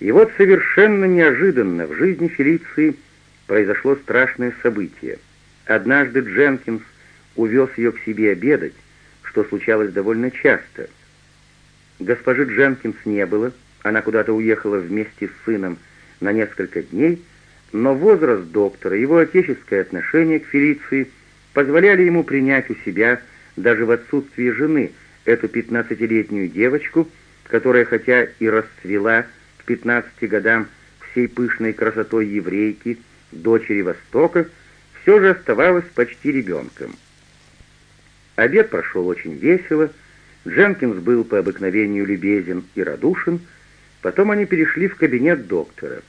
И вот совершенно неожиданно в жизни Фелиции произошло страшное событие. Однажды Дженкинс увез ее к себе обедать, что случалось довольно часто. Госпожи Дженкинс не было, она куда-то уехала вместе с сыном на несколько дней, но возраст доктора, его отеческое отношение к Фелиции позволяли ему принять у себя даже в отсутствие жены эту пятнадцатилетнюю девочку, которая хотя и расцвела пятнадцати годам всей пышной красотой еврейки, дочери Востока, все же оставалась почти ребенком. Обед прошел очень весело, Дженкинс был по обыкновению любезен и радушен, потом они перешли в кабинет доктора,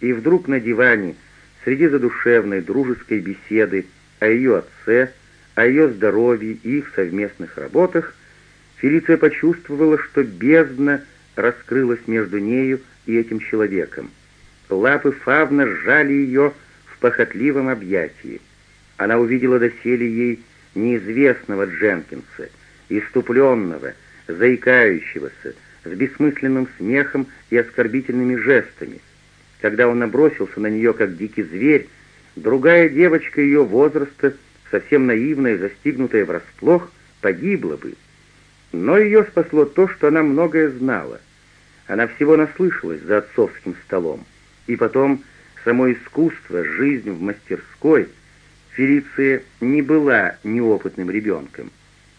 и вдруг на диване, среди задушевной дружеской беседы о ее отце, о ее здоровье и их совместных работах, Фелиция почувствовала, что бездна раскрылась между нею и этим человеком. Лапы Фавна сжали ее в похотливом объятии. Она увидела доселе ей неизвестного Дженкинса, иступленного, заикающегося, с бессмысленным смехом и оскорбительными жестами. Когда он набросился на нее, как дикий зверь, другая девочка ее возраста, совсем наивная, застигнутая врасплох, погибла бы. Но ее спасло то, что она многое знала. Она всего наслышалась за отцовским столом. И потом само искусство, жизнь в мастерской. Фелиция не была неопытным ребенком.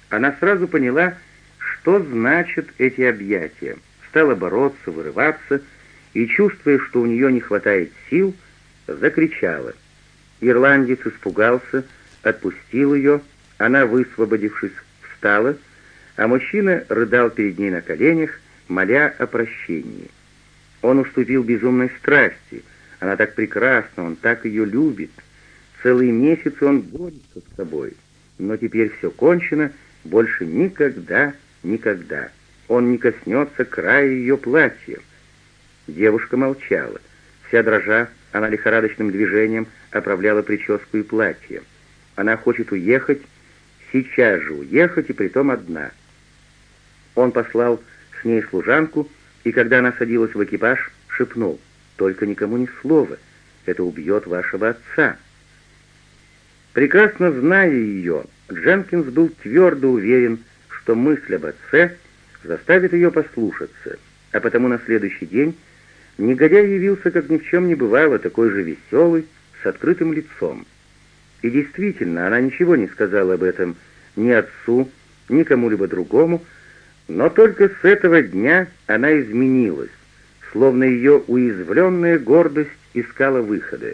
Она сразу поняла, что значат эти объятия, стала бороться, вырываться, и, чувствуя, что у нее не хватает сил, закричала. Ирландец испугался, отпустил ее, она, высвободившись, встала, а мужчина рыдал перед ней на коленях, моля о прощении. Он уступил безумной страсти, она так прекрасна, он так ее любит. Целый месяц он борется с собой, но теперь все кончено, больше никогда, никогда. Он не коснется края ее платья. Девушка молчала. Вся дрожа, она лихорадочным движением оправляла прическу и платье. Она хочет уехать, сейчас же уехать, и притом одна. Он послал с ней служанку, и когда она садилась в экипаж, шепнул, «Только никому ни слова, это убьет вашего отца». Прекрасно зная ее, Дженкинс был твердо уверен, что мысль об отце заставит ее послушаться, а потому на следующий день негодяй явился, как ни в чем не бывало, такой же веселый, с открытым лицом. И действительно, она ничего не сказала об этом ни отцу, ни кому-либо другому, но только с этого дня она изменилась, словно ее уязвленная гордость искала выхода.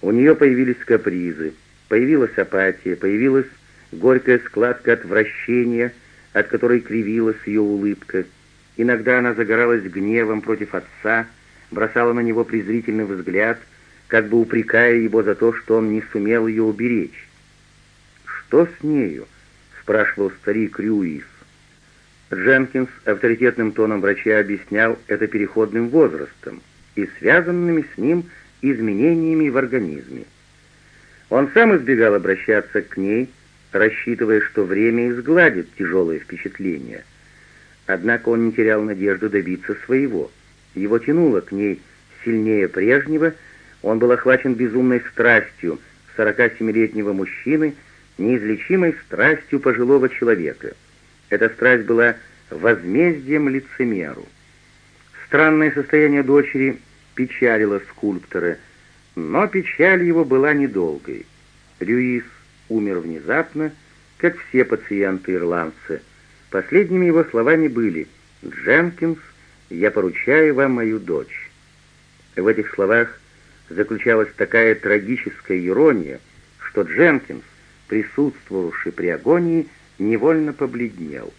У нее появились капризы, появилась апатия, появилась горькая складка отвращения, от которой кривилась ее улыбка. Иногда она загоралась гневом против отца, бросала на него презрительный взгляд, как бы упрекая его за то, что он не сумел ее уберечь. «Что с нею?» — спрашивал старик Рюис. Дженкинс авторитетным тоном врача объяснял это переходным возрастом и связанными с ним изменениями в организме. Он сам избегал обращаться к ней, рассчитывая, что время изгладит тяжелые впечатления. Однако он не терял надежды добиться своего. Его тянуло к ней сильнее прежнего, он был охвачен безумной страстью 47-летнего мужчины, неизлечимой страстью пожилого человека. Эта страсть была возмездием лицемеру. Странное состояние дочери печалило скульптора, но печаль его была недолгой. Льюис умер внезапно, как все пациенты-ирландцы. Последними его словами были «Дженкинс, я поручаю вам мою дочь». В этих словах заключалась такая трагическая ирония, что Дженкинс, присутствовавший при агонии, невольно побледнел.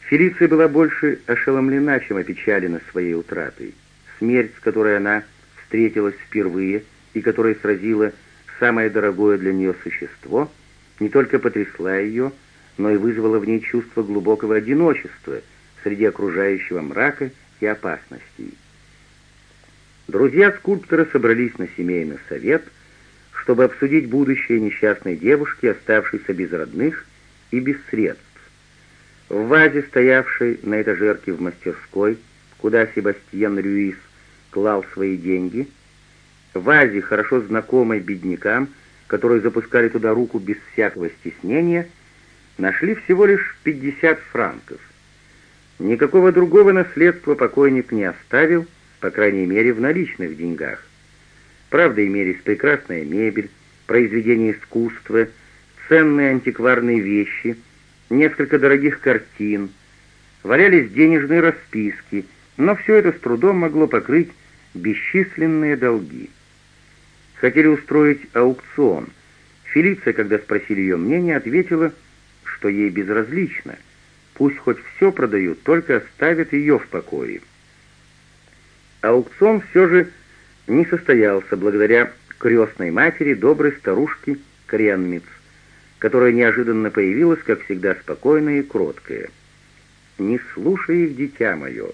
Фелиция была больше ошеломлена, чем опечалена своей утратой. Смерть, с которой она встретилась впервые и которая сразила самое дорогое для нее существо, не только потрясла ее, но и вызвала в ней чувство глубокого одиночества среди окружающего мрака и опасностей. Друзья скульптора собрались на семейный совет, чтобы обсудить будущее несчастной девушки, оставшейся без родных и без средств. В вазе, стоявшей на этажерке в мастерской, куда Себастьян Рюис клал свои деньги, вазе, хорошо знакомой беднякам, которые запускали туда руку без всякого стеснения, нашли всего лишь 50 франков. Никакого другого наследства покойник не оставил, по крайней мере, в наличных деньгах. Правда, имелись прекрасная мебель, произведения искусства, ценные антикварные вещи, несколько дорогих картин, валялись денежные расписки, но все это с трудом могло покрыть бесчисленные долги. Хотели устроить аукцион. Фелиция, когда спросили ее мнение, ответила, что ей безразлично. Пусть хоть все продают, только оставят ее в покое. Аукцион все же не состоялся благодаря крестной матери доброй старушки Кренмиц, которая неожиданно появилась, как всегда, спокойная и кроткая. «Не слушай их, дитя мое,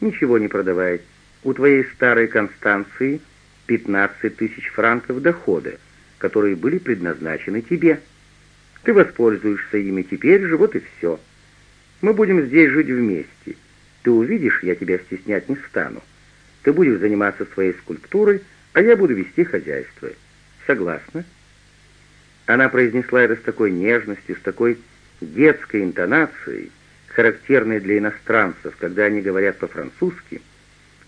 ничего не продавай. У твоей старой Констанции пятнадцать тысяч франков дохода, которые были предназначены тебе. Ты воспользуешься ими теперь же, вот и все. Мы будем здесь жить вместе. Ты увидишь, я тебя стеснять не стану. Ты будешь заниматься своей скульптурой, а я буду вести хозяйство. Согласна?» Она произнесла это с такой нежностью, с такой детской интонацией, характерной для иностранцев, когда они говорят по-французски,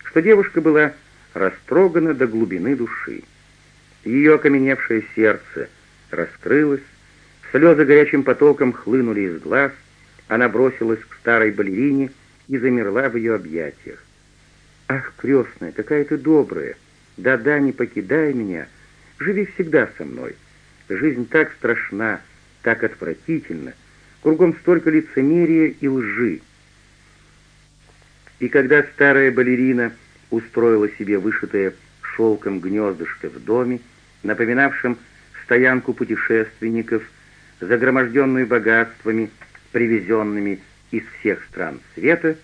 что девушка была растрогана до глубины души. Ее окаменевшее сердце раскрылось, слезы горячим потоком хлынули из глаз, она бросилась к старой балерине и замерла в ее объятиях. «Ах, крестная, какая ты добрая! Да-да, не покидай меня, живи всегда со мной. Жизнь так страшна, так отвратительна, кругом столько лицемерия и лжи». И когда старая балерина устроила себе вышитое шелком гнездышко в доме, напоминавшем стоянку путешественников, загроможденную богатствами, привезенными из всех стран света,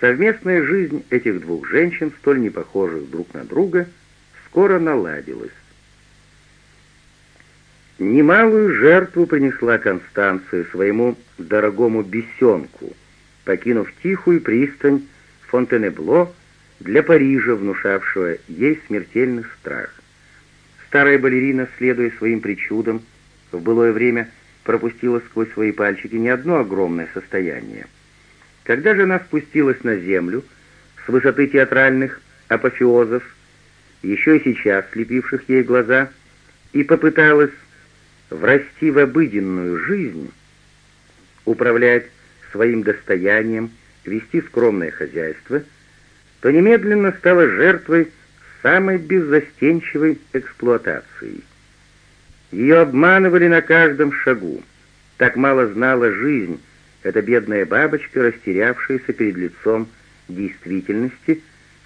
Совместная жизнь этих двух женщин, столь непохожих друг на друга, скоро наладилась. Немалую жертву принесла Констанция своему дорогому бесенку, покинув тихую пристань Фонтенебло для Парижа, внушавшего ей смертельный страх. Старая балерина, следуя своим причудам, в былое время пропустила сквозь свои пальчики не одно огромное состояние — когда же она спустилась на землю с высоты театральных апофеозов, еще и сейчас слепивших ей глаза, и попыталась врасти в обыденную жизнь, управлять своим достоянием, вести скромное хозяйство, то немедленно стала жертвой самой беззастенчивой эксплуатации. Ее обманывали на каждом шагу, так мало знала жизнь, эта бедная бабочка, растерявшаяся перед лицом действительности,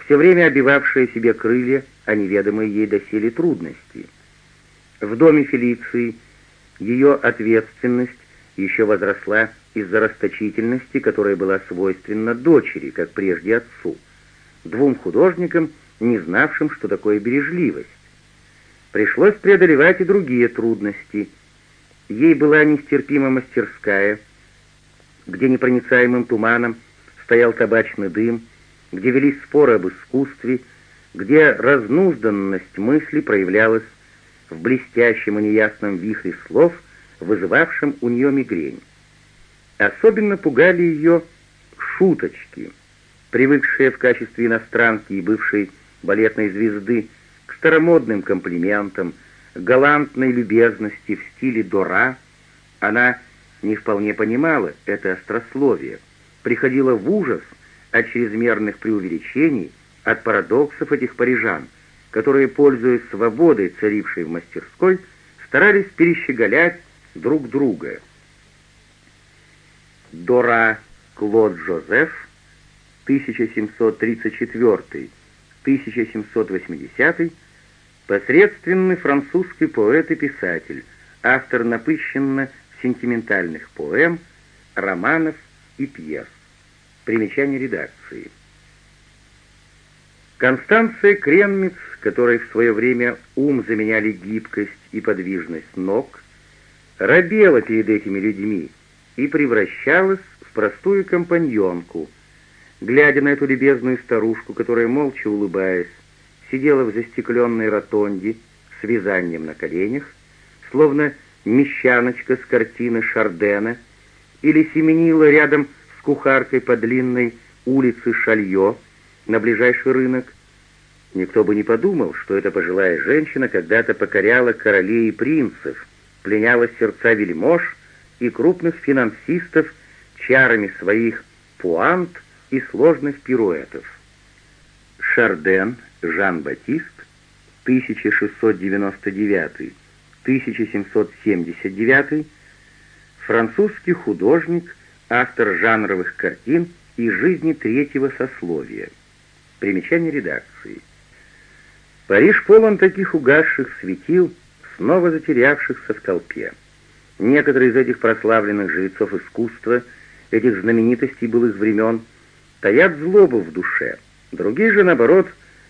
все время обивавшая себе крылья о неведомой ей доселе трудности. В доме Фелиции ее ответственность еще возросла из-за расточительности, которая была свойственна дочери, как прежде отцу, двум художникам, не знавшим, что такое бережливость. Пришлось преодолевать и другие трудности. Ей была нестерпима мастерская — где непроницаемым туманом стоял табачный дым, где велись споры об искусстве, где разнузданность мысли проявлялась в блестящем и неясном вихре слов, вызывавшем у нее мигрень. Особенно пугали ее шуточки, привыкшие в качестве иностранки и бывшей балетной звезды к старомодным комплиментам, галантной любезности в стиле Дора, она не вполне понимала это острословие, приходила в ужас от чрезмерных преувеличений, от парадоксов этих парижан, которые, пользуясь свободой, царившей в мастерской, старались перещеголять друг друга. Дора Клод Жозеф, 1734-1780, посредственный французский поэт и писатель, автор напыщенно сентиментальных поэм, романов и пьес. Примечание редакции. Констанция Кренмиц, которой в свое время ум заменяли гибкость и подвижность ног, робела перед этими людьми и превращалась в простую компаньонку, глядя на эту любезную старушку, которая, молча улыбаясь, сидела в застекленной ротонде с вязанием на коленях, словно мещаночка с картины Шардена, или семенила рядом с кухаркой по длинной улице Шальё на ближайший рынок, никто бы не подумал, что эта пожилая женщина когда-то покоряла королей и принцев, пленяла сердца вельмож и крупных финансистов чарами своих пуант и сложных пируэтов. Шарден Жан-Батист 1699-1779, французский художник, автор жанровых картин и жизни третьего сословия. Примечание редакции. Париж полон таких угасших светил, снова затерявшихся в толпе. Некоторые из этих прославленных жрецов искусства, этих знаменитостей былых времен, таят злобу в душе, другие же, наоборот,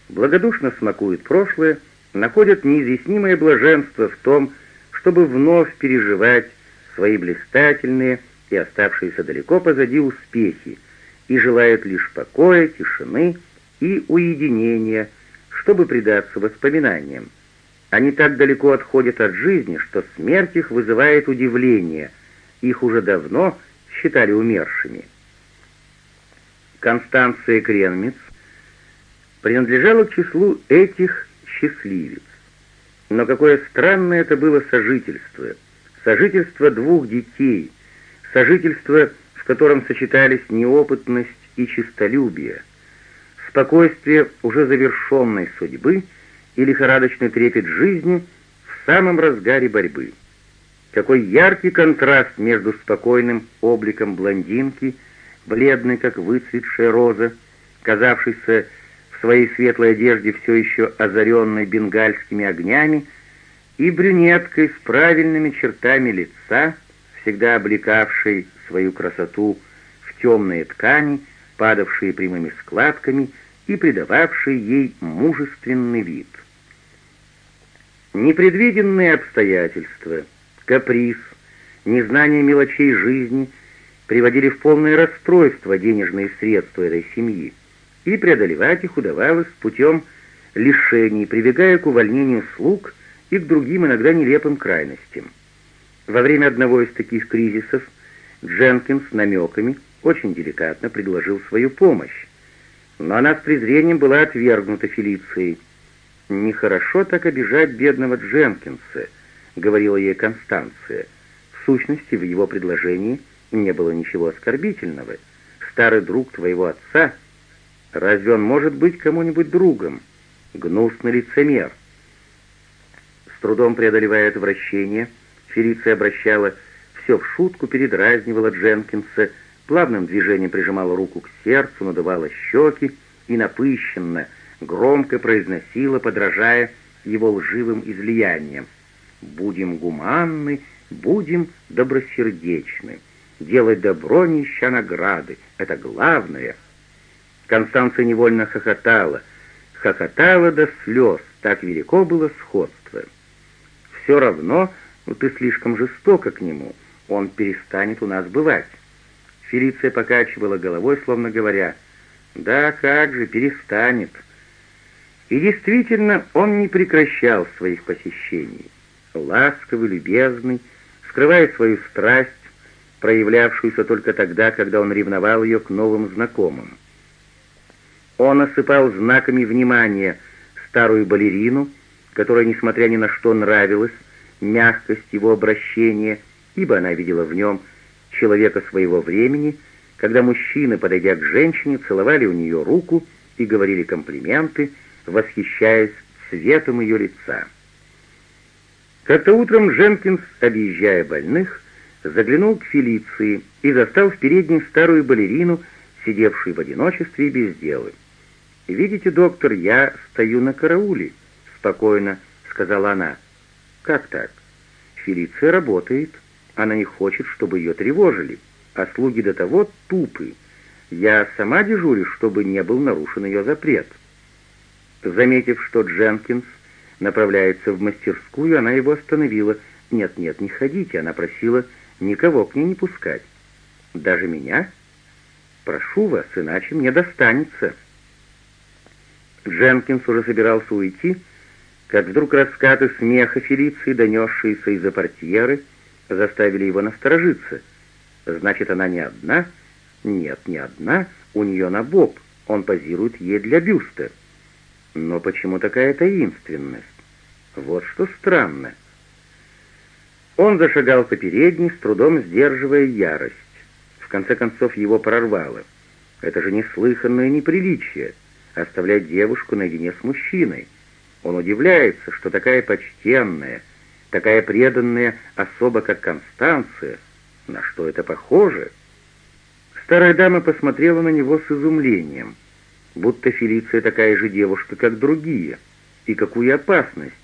благодушно смакуют прошлое, находят неизъяснимое блаженство в том, чтобы вновь переживать свои блистательные и оставшиеся далеко позади успехи, и желают лишь покоя, тишины и уединения, чтобы предаться воспоминаниям. Они так далеко отходят от жизни, что смерть их вызывает удивление, их уже давно считали умершими. Констанция Кренмиц принадлежала к числу этих счастливец. Но какое странное это было сожительство. Сожительство двух детей, сожительство, в котором сочетались неопытность и честолюбие, спокойствие уже завершенной судьбы и лихорадочный трепет жизни в самом разгаре борьбы. Какой яркий контраст между спокойным обликом блондинки, бледной, как выцветшая роза, казавшейся своей светлой одежде все еще озаренной бенгальскими огнями, и брюнеткой с правильными чертами лица, всегда облекавшей свою красоту в темные ткани, падавшие прямыми складками и придававшие ей мужественный вид. Непредвиденные обстоятельства, каприз, незнание мелочей жизни приводили в полное расстройство денежные средства этой семьи и преодолевать их удавалось путем лишений, прибегая к увольнению слуг и к другим иногда нелепым крайностям. Во время одного из таких кризисов Дженкинс намеками очень деликатно предложил свою помощь, но она с презрением была отвергнута Фелицией. «Нехорошо так обижать бедного Дженкинса», — говорила ей Констанция. В сущности, в его предложении не было ничего оскорбительного. Старый друг твоего отца — Разве он может быть кому-нибудь другом? Гнусный лицемер. С трудом преодолевая отвращение, Фелиция обращала все в шутку, передразнивала Дженкинса, плавным движением прижимала руку к сердцу, надувала щеки и напыщенно, громко произносила, подражая его лживым излияниям. «Будем гуманны, будем добросердечны. Делать добро, не награды — это главное — Констанция невольно хохотала, хохотала до слез, так велико было сходство. «Все равно, ну ты слишком жестоко к нему, он перестанет у нас бывать». Фелиция покачивала головой, словно говоря, «Да как же, перестанет». И действительно, он не прекращал своих посещений. Ласковый, любезный, скрывая свою страсть, проявлявшуюся только тогда, когда он ревновал ее к новым знакомым. Он осыпал знаками внимания старую балерину, которая, несмотря ни на что, нравилась мягкость его обращения, ибо она видела в нем человека своего времени, когда мужчины, подойдя к женщине, целовали у нее руку и говорили комплименты, восхищаясь цветом ее лица. Как-то утром Дженкинс, объезжая больных, заглянул к Фелиции и застал в передней старую балерину, сидевшую в одиночестве и без дела. «Видите, доктор, я стою на карауле», — спокойно сказала она. «Как так? Фелиция работает. Она не хочет, чтобы ее тревожили, а слуги до того тупы. Я сама дежурю, чтобы не был нарушен ее запрет». Заметив, что Дженкинс направляется в мастерскую, она его остановила. «Нет-нет, не ходите», — она просила никого к ней не пускать. «Даже меня?» Прошу вас, иначе мне достанется». Дженкинс уже собирался уйти, как вдруг раскаты смеха Фелиции, донесшиеся из-за портьеры, заставили его насторожиться. «Значит, она не одна?» «Нет, не одна, у нее на боб, он позирует ей для бюста». «Но почему такая таинственность?» «Вот что странно». Он зашагал по передней, с трудом сдерживая ярость. В конце концов его прорвало. Это же неслыханное неприличие — оставлять девушку наедине с мужчиной. Он удивляется, что такая почтенная, такая преданная особа, как Констанция, на что это похоже? Старая дама посмотрела на него с изумлением, будто Фелиция такая же девушка, как другие, и какую опасность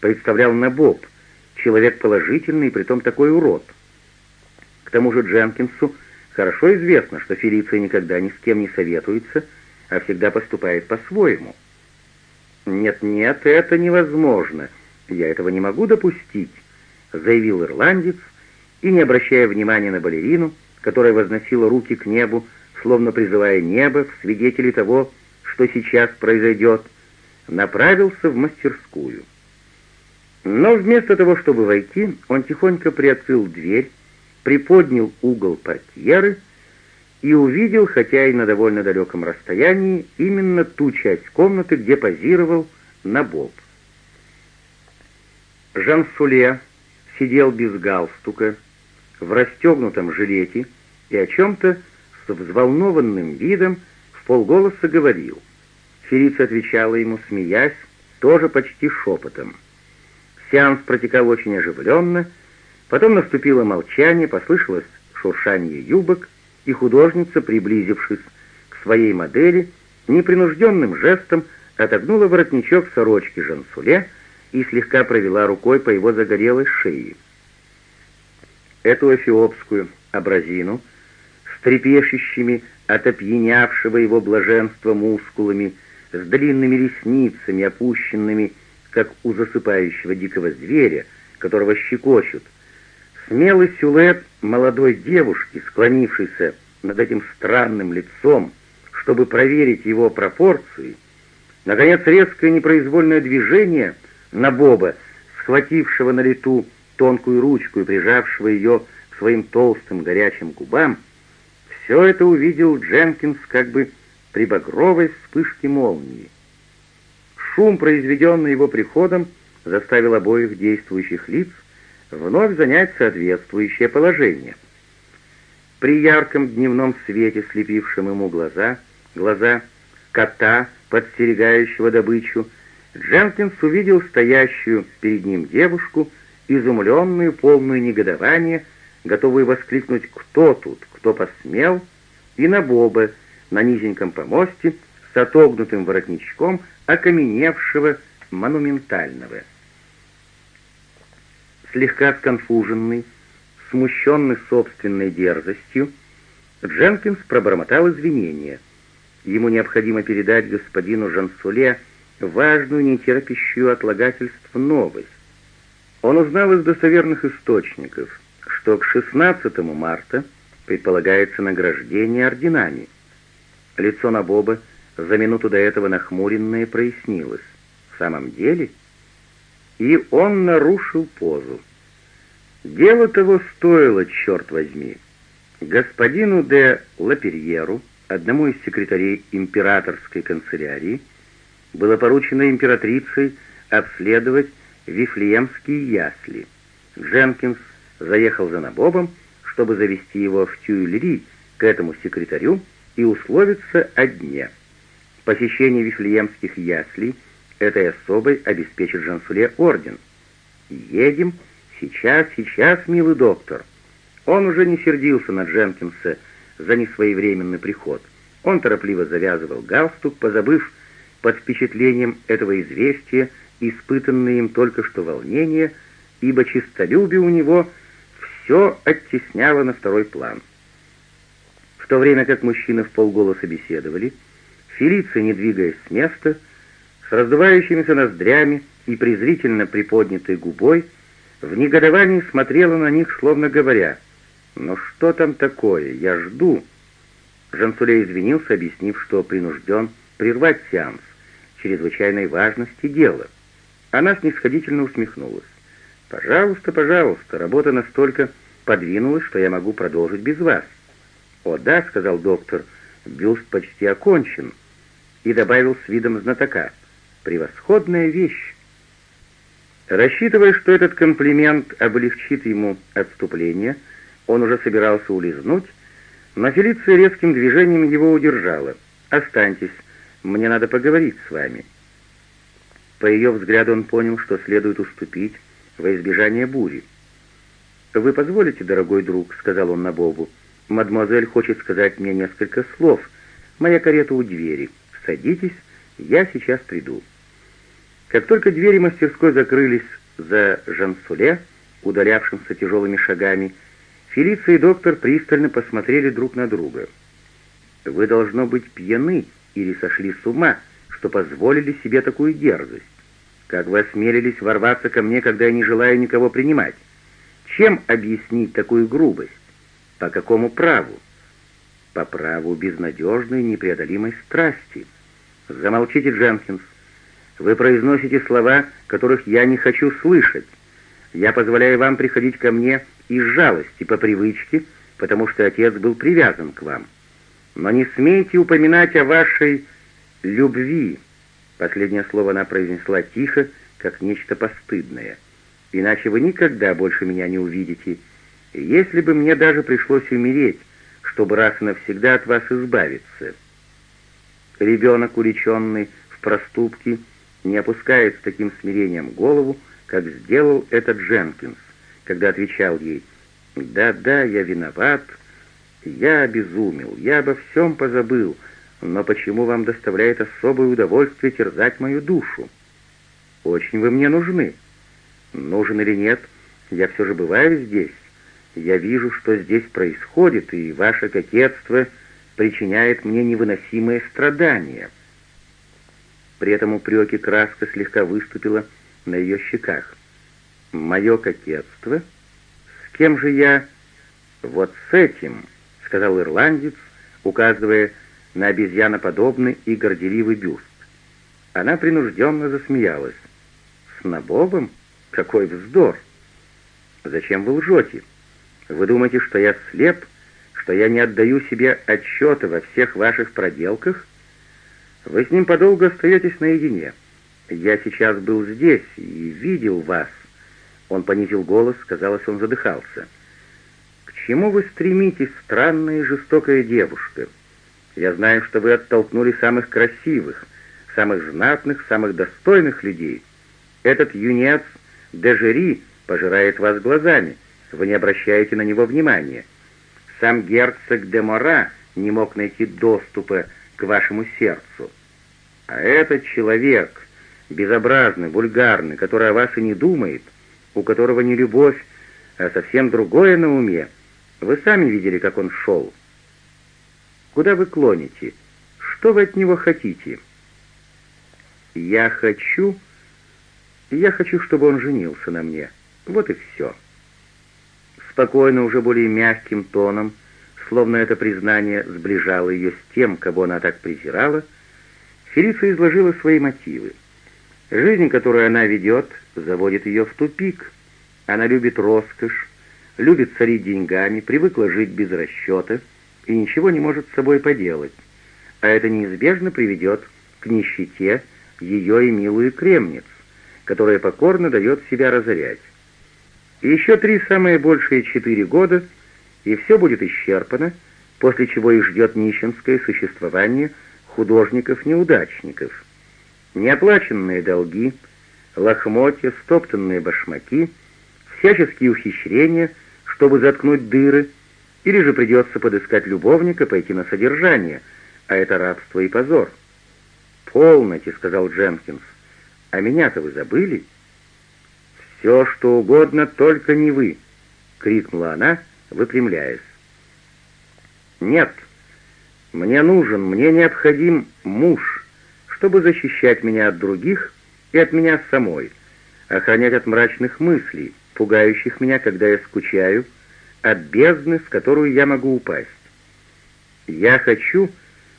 представлял Набоб, человек положительный и притом такой урод. К тому же Дженкинсу хорошо известно, что Фелиция никогда ни с кем не советуется, а всегда поступает по-своему. «Нет-нет, это невозможно. Я этого не могу допустить», — заявил ирландец, и, не обращая внимания на балерину, которая возносила руки к небу, словно призывая небо в свидетели того, что сейчас произойдет, направился в мастерскую. Но вместо того, чтобы войти, он тихонько приоткрыл дверь, приподнял угол портьеры и увидел, хотя и на довольно далеком расстоянии, именно ту часть комнаты, где позировал Набоб. Жан Суле сидел без галстука, в расстегнутом жилете и о чем-то с взволнованным видом в полголоса говорил. Фелица отвечала ему, смеясь, тоже почти шепотом. Сеанс протекал очень оживленно, потом наступило молчание, послышалось шуршание юбок, и художница, приблизившись к своей модели, непринужденным жестом отогнула воротничок сорочки Жансуле и слегка провела рукой по его загорелой шее. Эту эфиопскую абразину с трепещущими от опьянявшего его блаженства мускулами, с длинными ресницами, опущенными как у засыпающего дикого зверя, которого щекочут. Смелый силуэт молодой девушки, склонившейся над этим странным лицом, чтобы проверить его пропорции, наконец резкое непроизвольное движение на Боба, схватившего на лету тонкую ручку и прижавшего ее к своим толстым горячим губам, все это увидел Дженкинс как бы при багровой вспышке молнии. Шум, произведенный его приходом, заставил обоих действующих лиц вновь занять соответствующее положение. При ярком дневном свете, слепившем ему глаза, глаза кота, подстерегающего добычу, Дженкинс увидел стоящую перед ним девушку, изумленную, полную негодования, готовую воскликнуть «Кто тут? Кто посмел?» и на Боба на низеньком помосте с отогнутым воротничком, окаменевшего, монументального. Слегка сконфуженный, смущенный собственной дерзостью, Дженкинс пробормотал извинения. Ему необходимо передать господину Жансуле важную, нетерпящую отлагательств новость. Он узнал из достоверных источников, что к 16 марта предполагается награждение орденами. Лицо Набоба за минуту до этого нахмуренное прояснилось. В самом деле? И он нарушил позу. Дело того стоило, черт возьми. Господину де Лаперьеру, одному из секретарей императорской канцелярии, было поручено императрицей обследовать Вифлеемские ясли. Дженкинс заехал за Набобом, чтобы завести его в Тюильри к этому секретарю и условиться о дне. Посещение Вифлеемских яслей этой особой обеспечит Жансуле орден. «Едем. Сейчас, сейчас, милый доктор». Он уже не сердился на Дженкинса за несвоевременный приход. Он торопливо завязывал галстук, позабыв под впечатлением этого известия, испытанное им только что волнение, ибо чистолюбие у него все оттесняло на второй план. В то время как мужчины в полголоса беседовали, Фелиция, не двигаясь с места, с раздувающимися ноздрями и презрительно приподнятой губой, в негодовании смотрела на них, словно говоря, «Ну что там такое? Я жду». Жансуле извинился, объяснив, что принужден прервать сеанс чрезвычайной важности дела. Она снисходительно усмехнулась. «Пожалуйста, пожалуйста, работа настолько подвинулась, что я могу продолжить без вас». «О да», — сказал доктор, — «бюст почти окончен», и добавил с видом знатока. «Превосходная вещь». Рассчитывая, что этот комплимент облегчит ему отступление, он уже собирался улизнуть, но Фелиция резким движением его удержала. «Останьтесь, мне надо поговорить с вами». По ее взгляду он понял, что следует уступить во избежание бури. «Вы позволите, дорогой друг», — сказал он Набобу, — «мадемуазель хочет сказать мне несколько слов. Моя карета у двери. Садитесь, я сейчас приду». Как только двери мастерской закрылись за Жансуле, удалявшимся тяжелыми шагами, Фелиция и доктор пристально посмотрели друг на друга. «Вы, должно быть, пьяны или сошли с ума, что позволили себе такую дерзость. Как вы осмелились ворваться ко мне, когда я не желаю никого принимать? Чем объяснить такую грубость? По какому праву?» «По праву безнадежной непреодолимой страсти». «Замолчите, Дженкинс. Вы произносите слова, которых я не хочу слышать. Я позволяю вам приходить ко мне из жалости, по привычке, потому что отец был привязан к вам. Но не смейте упоминать о вашей любви. Последнее слово она произнесла тихо, как нечто постыдное. Иначе вы никогда больше меня не увидите. Если бы мне даже пришлось умереть, чтобы раз и навсегда от вас избавиться. Ребенок, уличенный в проступке, не опускает с таким смирением голову, как сделал этот Дженкинс, когда отвечал ей «Да-да, я виноват, я обезумел, я обо всем позабыл, но почему вам доставляет особое удовольствие терзать мою душу? Очень вы мне нужны. Нужен или нет, я все же бываю здесь. Я вижу, что здесь происходит, и ваше кокетство причиняет мне невыносимые страдания». При этом упреки краска слегка выступила на ее щеках. «Мое кокетство? С кем же я...» «Вот с этим», — сказал ирландец, указывая на обезьяноподобный и горделивый бюст. Она принужденно засмеялась. «С Набобом? Какой вздор!» «Зачем вы лжете? Вы думаете, что я слеп, что я не отдаю себе отчета во всех ваших проделках?» Вы с ним подолгу остаетесь наедине. Я сейчас был здесь и видел вас. Он понизил голос, казалось, он задыхался. К чему вы стремитесь, странная и жестокая девушка? Я знаю, что вы оттолкнули самых красивых, самых знатных, самых достойных людей. Этот юнец Дежери пожирает вас глазами. Вы не обращаете на него внимания. Сам герцог де Мора не мог найти доступа к вашему сердцу. А этот человек, безобразный, вульгарный, который о вас и не думает, у которого не любовь, а совсем другое на уме, вы сами видели, как он шел. Куда вы клоните? Что вы от него хотите? Я хочу... Я хочу, чтобы он женился на мне. Вот и все. Спокойно, уже более мягким тоном, словно это признание сближало ее с тем, кого она так презирала, Фелиция изложила свои мотивы. Жизнь, которую она ведет, заводит ее в тупик. Она любит роскошь, любит царить деньгами, привыкла жить без расчета и ничего не может с собой поделать. А это неизбежно приведет к нищете ее и милую кремниц, которая покорно дает себя разорять. И еще три самые большие четыре года, и все будет исчерпано, после чего их ждет нищенское существование художников-неудачников. Неоплаченные долги, лохмотья, стоптанные башмаки, всяческие ухищрения, чтобы заткнуть дыры, или же придется подыскать любовника, пойти на содержание, а это рабство и позор. «Полноте», — сказал Дженкинс, — «а меня-то вы забыли?» «Все, что угодно, только не вы», — крикнула она, выпрямляясь. «Нет», мне нужен, мне необходим муж, чтобы защищать меня от других и от меня самой, охранять от мрачных мыслей, пугающих меня, когда я скучаю, от бездны, в которую я могу упасть. Я хочу,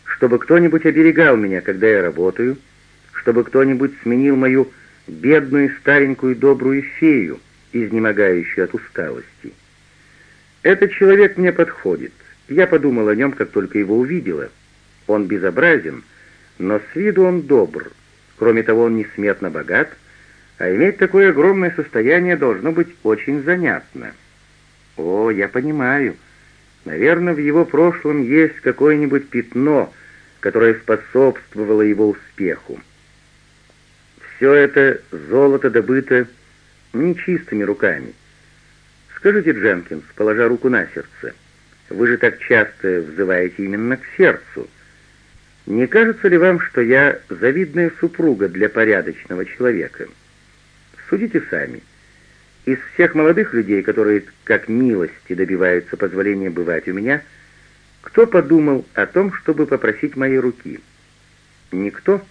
чтобы кто-нибудь оберегал меня, когда я работаю, чтобы кто-нибудь сменил мою бедную старенькую добрую фею, изнемогающую от усталости. Этот человек мне подходит. Я подумал о нем, как только его увидела. Он безобразен, но с виду он добр. Кроме того, он несметно богат, а иметь такое огромное состояние должно быть очень занятно. О, я понимаю. Наверное, в его прошлом есть какое-нибудь пятно, которое способствовало его успеху. Все это золото добыто нечистыми руками. Скажите, Дженкинс, положа руку на сердце, вы же так часто взываете именно к сердцу. Не кажется ли вам, что я завидная супруга для порядочного человека? Судите сами. Из всех молодых людей, которые как милости добиваются позволения бывать у меня, кто подумал о том, чтобы попросить моей руки? Никто.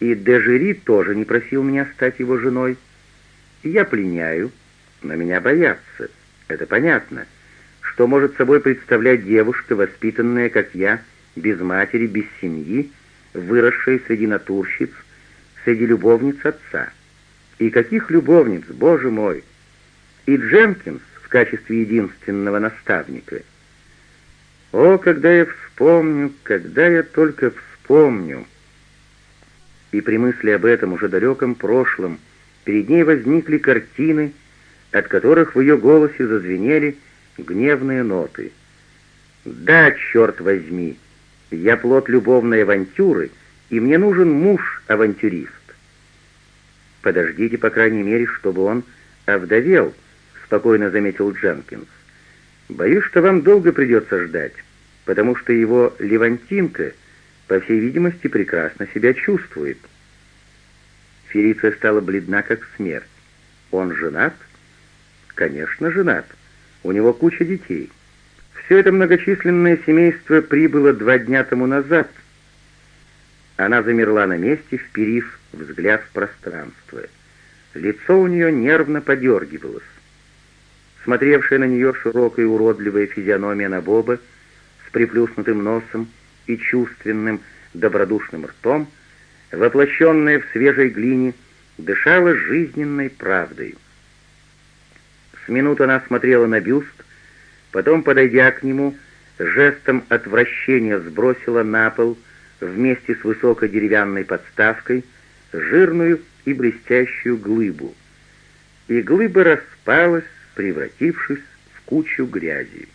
И Дежери тоже не просил меня стать его женой. Я пленяю, но меня боятся. Это понятно. Что может собой представлять девушка, воспитанная, как я, без матери, без семьи, выросшая среди натурщиц, среди любовниц отца? И каких любовниц, боже мой! И Дженкинс в качестве единственного наставника. О, когда я вспомню, когда я только вспомню! И при мысли об этом уже далеком прошлом перед ней возникли картины, от которых в ее голосе зазвенели гневные ноты. «Да, черт возьми, я плод любовной авантюры, и мне нужен муж-авантюрист». «Подождите, по крайней мере, чтобы он овдовел», — спокойно заметил Дженкинс. «Боюсь, что вам долго придется ждать, потому что его Левантинка, по всей видимости, прекрасно себя чувствует». Фелиция стала бледна, как смерть. «Он женат?» «Конечно, женат. У него куча детей. Все это многочисленное семейство прибыло два дня тому назад». Она замерла на месте, вперив взгляд в пространство. Лицо у нее нервно подергивалось. Смотревшая на нее широкая уродливая физиономия Набоба с приплюснутым носом и чувственным, добродушным ртом, воплощенная в свежей глине, дышала жизненной правдой. С минуты она смотрела на бюст, потом, подойдя к нему, жестом отвращения сбросила на пол вместе с высокой деревянной подставкой жирную и блестящую глыбу. И глыба распалась, превратившись в кучу грязи.